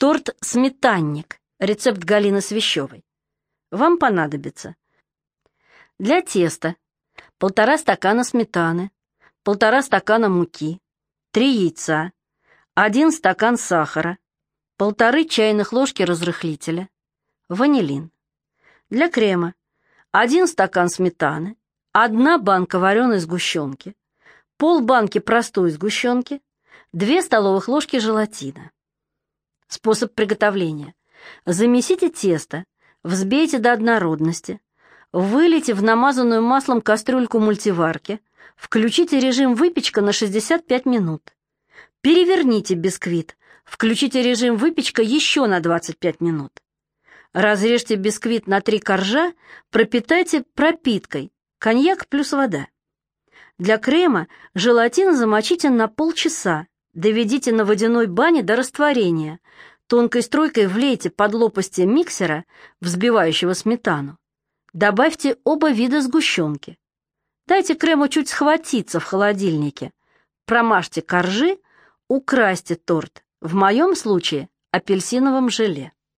Торт «Сметанник». Рецепт Галины Свящевой. Вам понадобится для теста полтора стакана сметаны, полтора стакана муки, три яйца, один стакан сахара, полторы чайных ложки разрыхлителя, ванилин. Для крема один стакан сметаны, одна банка вареной сгущенки, полбанки простой сгущенки, две столовых ложки желатина. Способ приготовления. Замесите тесто, взбейте до однородности, вылейте в намазанную маслом кастрюльку мультиварки, включите режим выпечка на 65 минут. Переверните бисквит, включите режим выпечка еще на 25 минут. Разрежьте бисквит на три коржа, пропитайте пропиткой, коньяк плюс вода. Для крема желатин замочите на полчаса, доведите на водяной бане до растворения, Тонкой струйкой влейте под лопасти миксера, взбивающего сметану. Добавьте оба вида сгущенки. Дайте крему чуть схватиться в холодильнике. Промажьте коржи, украсьте торт, в моем случае апельсиновым желе.